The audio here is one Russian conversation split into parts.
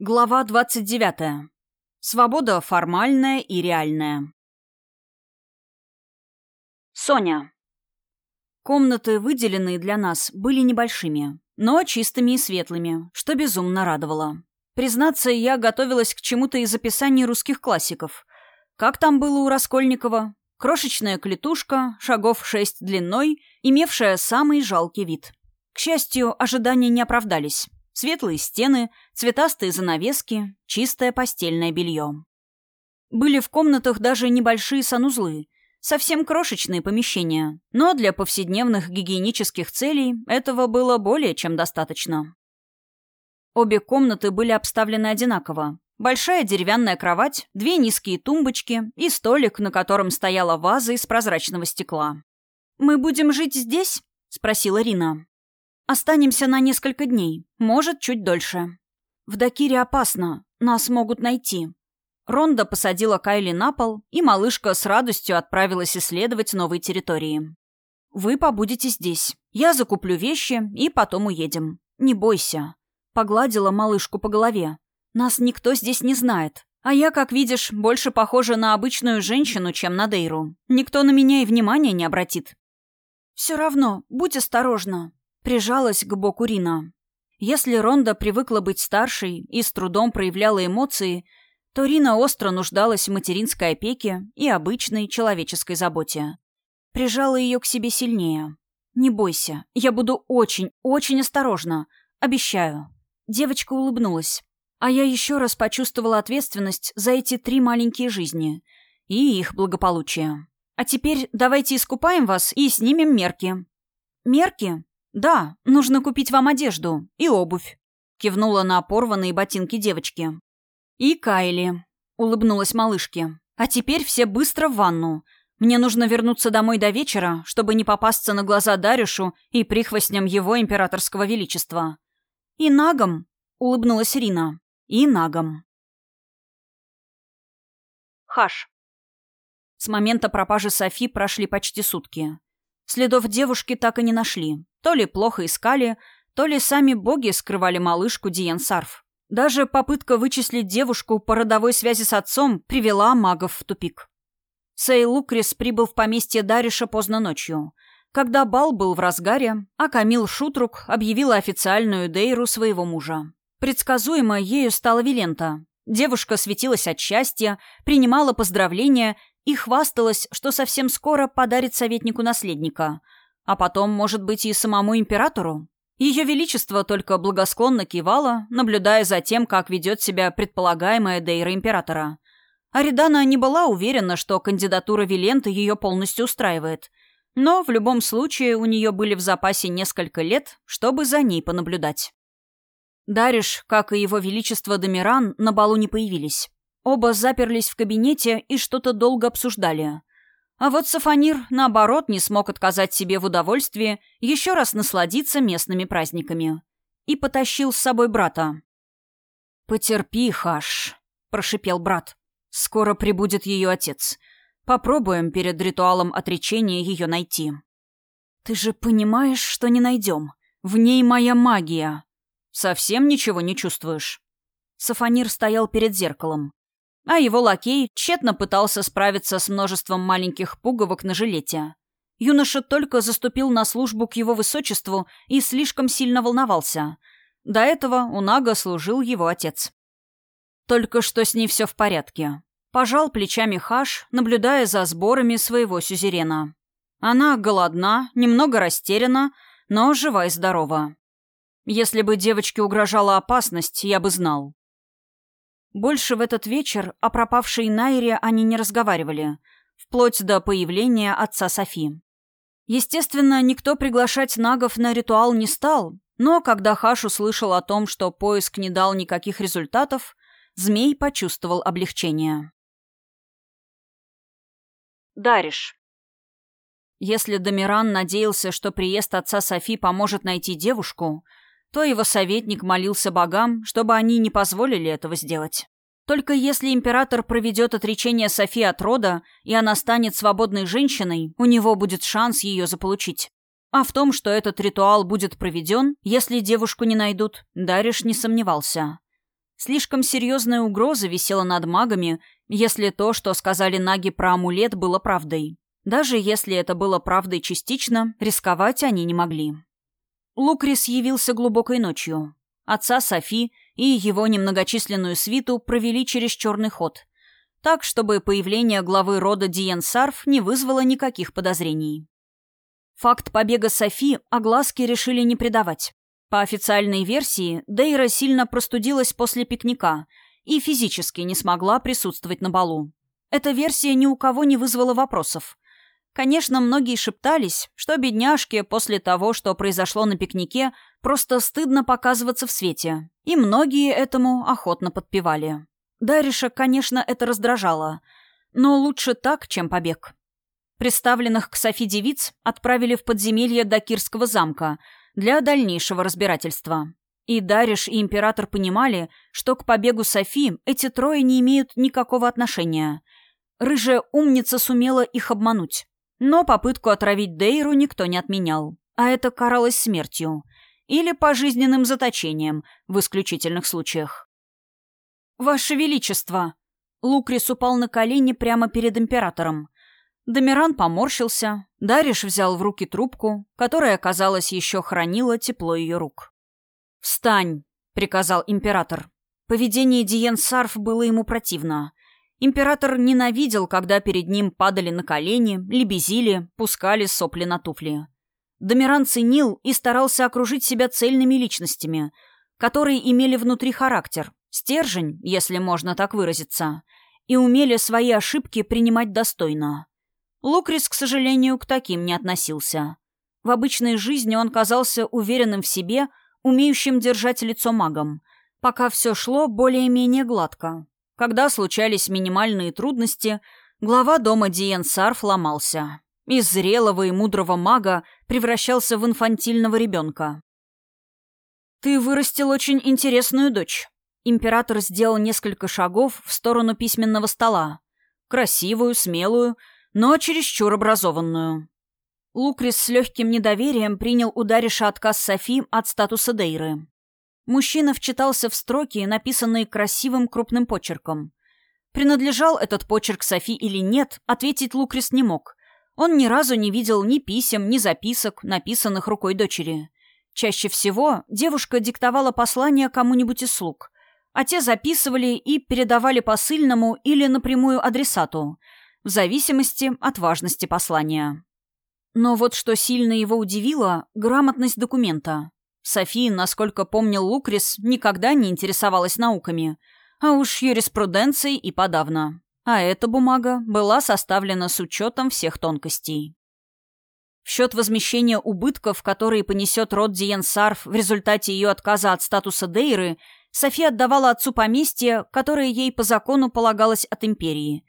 Глава 29. Свобода формальная и реальная. Соня. Комнаты, выделенные для нас, были небольшими, но чистыми и светлыми, что безумно радовало. Признаться, я готовилась к чему-то из описаний русских классиков. Как там было у Раскольникова? Крошечная клетушка, шагов шесть длиной, имевшая самый жалкий вид. К счастью, ожидания не оправдались. Светлые стены, цветастые занавески, чистое постельное белье. Были в комнатах даже небольшие санузлы, совсем крошечные помещения, но для повседневных гигиенических целей этого было более чем достаточно. Обе комнаты были обставлены одинаково. Большая деревянная кровать, две низкие тумбочки и столик, на котором стояла ваза из прозрачного стекла. «Мы будем жить здесь?» — спросила Рина. Останемся на несколько дней, может, чуть дольше. В Дакире опасно, нас могут найти. Ронда посадила Кайли на пол, и малышка с радостью отправилась исследовать новые территории. «Вы побудете здесь. Я закуплю вещи, и потом уедем. Не бойся». Погладила малышку по голове. «Нас никто здесь не знает. А я, как видишь, больше похожа на обычную женщину, чем на Дейру. Никто на меня и внимания не обратит». «Все равно, будь осторожна», Прижалась к боку Рина. Если Ронда привыкла быть старшей и с трудом проявляла эмоции, то Рина остро нуждалась в материнской опеке и обычной человеческой заботе. Прижала ее к себе сильнее. «Не бойся, я буду очень, очень осторожна. Обещаю». Девочка улыбнулась. А я еще раз почувствовала ответственность за эти три маленькие жизни и их благополучие. А теперь давайте искупаем вас и снимем мерки. Мерки? «Да, нужно купить вам одежду и обувь», — кивнула на порванные ботинки девочки. «И Кайли», — улыбнулась малышке. «А теперь все быстро в ванну. Мне нужно вернуться домой до вечера, чтобы не попасться на глаза Дарюшу и прихвостням его императорского величества». «И нагом», — улыбнулась Рина. «И нагом». Хаш. С момента пропажи Софи прошли почти сутки. Следов девушки так и не нашли. То ли плохо искали, то ли сами боги скрывали малышку Диен Сарф. Даже попытка вычислить девушку по родовой связи с отцом привела магов в тупик. Сей Лукрис прибыл в поместье Дариша поздно ночью, когда бал был в разгаре, а Камил Шутрук объявила официальную Дейру своего мужа. Предсказуемо ею стала Вилента. Девушка светилась от счастья, принимала поздравления и хвасталась, что совсем скоро подарит советнику наследника – а потом, может быть, и самому императору? Ее Величество только благосклонно кивало, наблюдая за тем, как ведет себя предполагаемая Дейра императора. Аридана не была уверена, что кандидатура Виленты ее полностью устраивает. Но в любом случае у нее были в запасе несколько лет, чтобы за ней понаблюдать. Дариш, как и его Величество Домиран, на балу не появились. Оба заперлись в кабинете и что-то долго обсуждали – а вот Сафонир, наоборот, не смог отказать себе в удовольствии еще раз насладиться местными праздниками. И потащил с собой брата. «Потерпи, Хаш», — прошипел брат. «Скоро прибудет ее отец. Попробуем перед ритуалом отречения ее найти». «Ты же понимаешь, что не найдем. В ней моя магия». «Совсем ничего не чувствуешь?» Сафонир стоял перед зеркалом а его лакей тщетно пытался справиться с множеством маленьких пуговок на жилете. Юноша только заступил на службу к его высочеству и слишком сильно волновался. До этого у Нага служил его отец. Только что с ней все в порядке. Пожал плечами Хаш, наблюдая за сборами своего сюзерена. Она голодна, немного растеряна, но жива и здорова. Если бы девочке угрожала опасность, я бы знал. Больше в этот вечер о пропавшей Найре они не разговаривали, вплоть до появления отца Софи. Естественно, никто приглашать нагов на ритуал не стал, но когда Хаш услышал о том, что поиск не дал никаких результатов, змей почувствовал облегчение. Дариш. Если Домиран надеялся, что приезд отца Софи поможет найти девушку, то его советник молился богам, чтобы они не позволили этого сделать. Только если император проведет отречение Софи от рода, и она станет свободной женщиной, у него будет шанс ее заполучить. А в том, что этот ритуал будет проведен, если девушку не найдут, Дариш не сомневался. Слишком серьезная угроза висела над магами, если то, что сказали наги про амулет, было правдой. Даже если это было правдой частично, рисковать они не могли. Лукрис явился глубокой ночью. Отца Софи и его немногочисленную свиту провели через черный ход. Так, чтобы появление главы рода Диен Сарф не вызвало никаких подозрений. Факт побега Софи огласки решили не придавать. По официальной версии, Дейра сильно простудилась после пикника и физически не смогла присутствовать на балу. Эта версия ни у кого не вызвала вопросов. Конечно, многие шептались, что бедняжке после того, что произошло на пикнике, просто стыдно показываться в свете, и многие этому охотно подпевали. Дариша, конечно, это раздражало, но лучше так, чем побег. Представленных к Софи девиц отправили в подземелье Дакирского замка для дальнейшего разбирательства. И Дариш, и Император понимали, что к побегу Софи эти трое не имеют никакого отношения. Рыжая умница сумела их обмануть. Но попытку отравить Дейру никто не отменял, а это каралось смертью или пожизненным заточением в исключительных случаях. «Ваше Величество!» Лукрис упал на колени прямо перед императором. Домиран поморщился, Дариш взял в руки трубку, которая, казалось, еще хранила тепло ее рук. «Встань!» — приказал император. Поведение Диен Сарф было ему противно — Император ненавидел, когда перед ним падали на колени, лебезили, пускали сопли на туфли. Домиран ценил и старался окружить себя цельными личностями, которые имели внутри характер, стержень, если можно так выразиться, и умели свои ошибки принимать достойно. Лукрис, к сожалению, к таким не относился. В обычной жизни он казался уверенным в себе, умеющим держать лицо магом, пока все шло более-менее гладко. Когда случались минимальные трудности, глава дома Диен Сарф ломался. Из зрелого и мудрого мага превращался в инфантильного ребенка. «Ты вырастил очень интересную дочь». Император сделал несколько шагов в сторону письменного стола. Красивую, смелую, но чересчур образованную. Лукрис с легким недоверием принял удариша отказ Софи от статуса Дейры. Мужчина вчитался в строки, написанные красивым крупным почерком. Принадлежал этот почерк Софи или нет, ответить Лукрис не мог. Он ни разу не видел ни писем, ни записок, написанных рукой дочери. Чаще всего девушка диктовала послание кому-нибудь из слуг, а те записывали и передавали посыльному или напрямую адресату, в зависимости от важности послания. Но вот что сильно его удивило – грамотность документа. София, насколько помнил Лукрис, никогда не интересовалась науками, а уж юриспруденцией и подавно. А эта бумага была составлена с учетом всех тонкостей. В счет возмещения убытков, которые понесет род Диен Сарф в результате ее отказа от статуса Дейры, София отдавала отцу поместье, которое ей по закону полагалось от империи,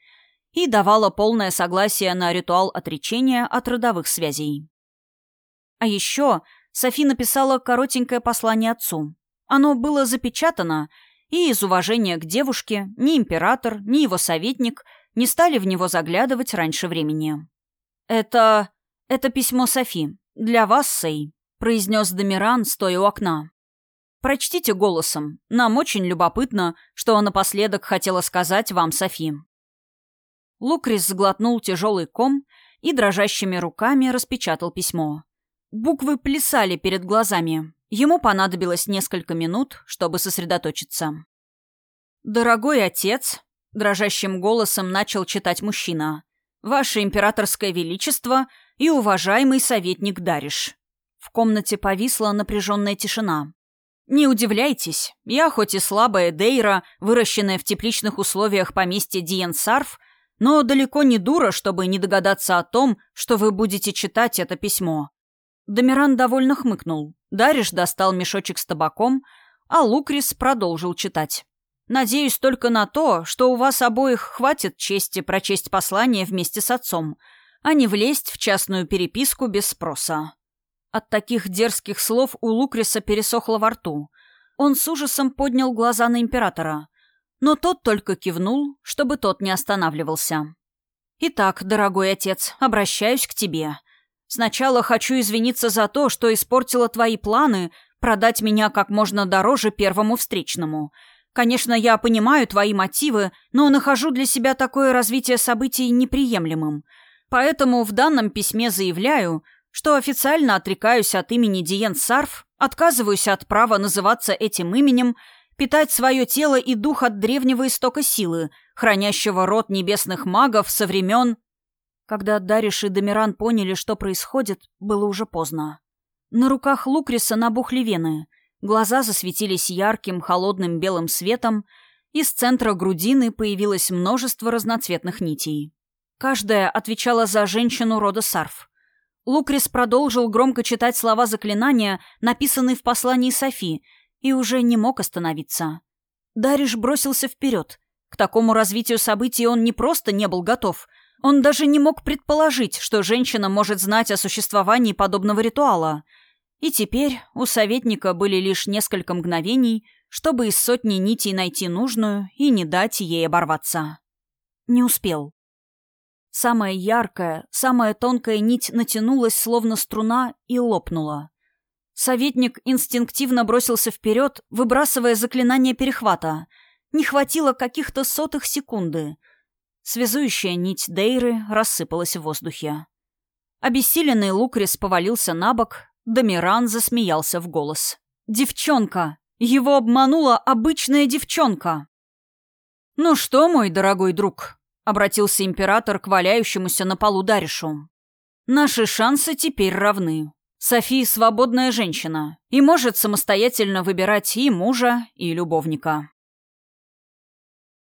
и давала полное согласие на ритуал отречения от родовых связей. А еще Софи написала коротенькое послание отцу. Оно было запечатано, и из уважения к девушке ни император, ни его советник не стали в него заглядывать раньше времени. «Это... это письмо Софи. Для вас, Сей», — произнес Домиран, стоя у окна. «Прочтите голосом. Нам очень любопытно, что напоследок хотела сказать вам Софи». Лукрис сглотнул тяжелый ком и дрожащими руками распечатал письмо. Буквы плясали перед глазами. Ему понадобилось несколько минут, чтобы сосредоточиться. «Дорогой отец», — дрожащим голосом начал читать мужчина, «Ваше императорское величество и уважаемый советник Дариш». В комнате повисла напряженная тишина. «Не удивляйтесь, я хоть и слабая Дейра, выращенная в тепличных условиях поместья Диен Сарф, но далеко не дура, чтобы не догадаться о том, что вы будете читать это письмо. Домиран довольно хмыкнул. Дариш достал мешочек с табаком, а Лукрис продолжил читать. «Надеюсь только на то, что у вас обоих хватит чести прочесть послание вместе с отцом, а не влезть в частную переписку без спроса». От таких дерзких слов у Лукриса пересохло во рту. Он с ужасом поднял глаза на императора. Но тот только кивнул, чтобы тот не останавливался. «Итак, дорогой отец, обращаюсь к тебе. Сначала хочу извиниться за то, что испортила твои планы продать меня как можно дороже первому встречному, Конечно, я понимаю твои мотивы, но нахожу для себя такое развитие событий неприемлемым. Поэтому в данном письме заявляю, что официально отрекаюсь от имени Диен Сарф, отказываюсь от права называться этим именем, питать свое тело и дух от древнего истока силы, хранящего род небесных магов со времен... Когда Дариш и Домиран поняли, что происходит, было уже поздно. На руках Лукриса набухли вены, глаза засветились ярким, холодным белым светом, из центра грудины появилось множество разноцветных нитей. Каждая отвечала за женщину рода Сарф. Лукрис продолжил громко читать слова заклинания, написанные в послании Софи, и уже не мог остановиться. Дариш бросился вперед. К такому развитию событий он не просто не был готов, он даже не мог предположить, что женщина может знать о существовании подобного ритуала. И теперь у советника были лишь несколько мгновений, чтобы из сотни нитей найти нужную и не дать ей оборваться. Не успел. Самая яркая, самая тонкая нить натянулась, словно струна, и лопнула. Советник инстинктивно бросился вперед, выбрасывая заклинание перехвата. Не хватило каких-то сотых секунды. Связующая нить Дейры рассыпалась в воздухе. Обессиленный Лукрис повалился на бок, Домиран засмеялся в голос. «Девчонка! Его обманула обычная девчонка!» «Ну что, мой дорогой друг?» — обратился император к валяющемуся на полу Даришу. «Наши шансы теперь равны. София свободная женщина и может самостоятельно выбирать и мужа, и любовника.